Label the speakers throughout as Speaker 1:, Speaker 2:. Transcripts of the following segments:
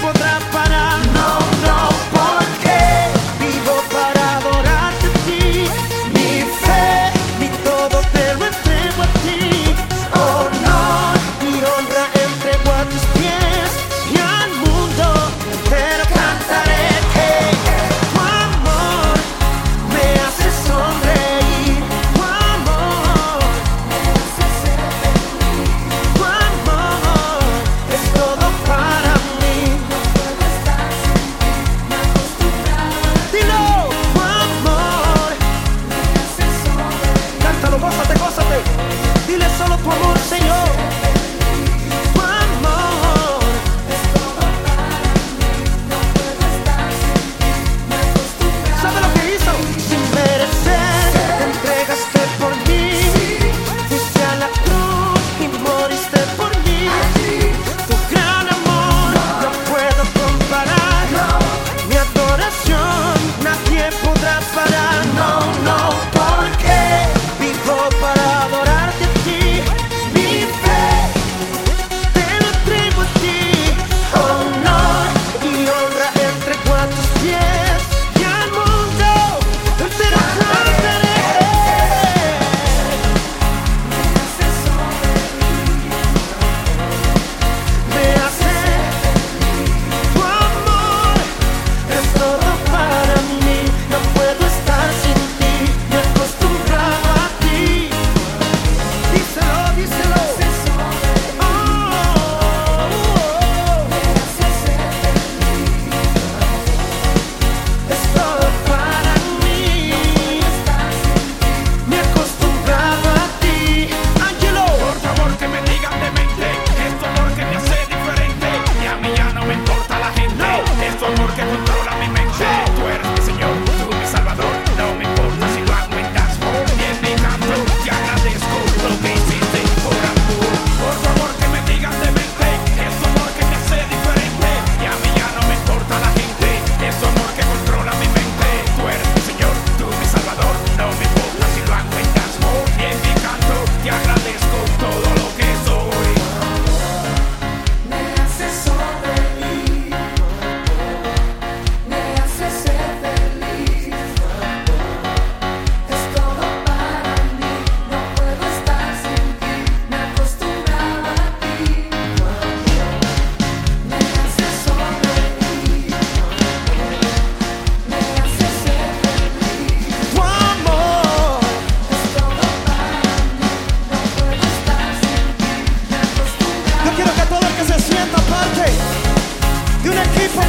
Speaker 1: poderá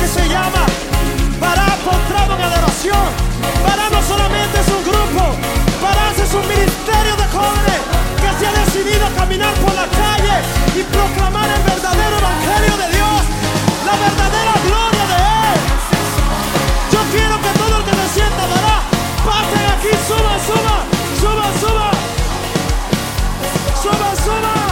Speaker 1: que se llama para Postrado en Adoración. para no solamente es un grupo, para es un ministerio de jóvenes que se ha decidido caminar por la calle y proclamar el verdadero evangelio de Dios, la verdadera gloria de Él. Yo quiero que todo el que se sienta Pará, pasen aquí, suban, suban, suban, suban, suban, suban.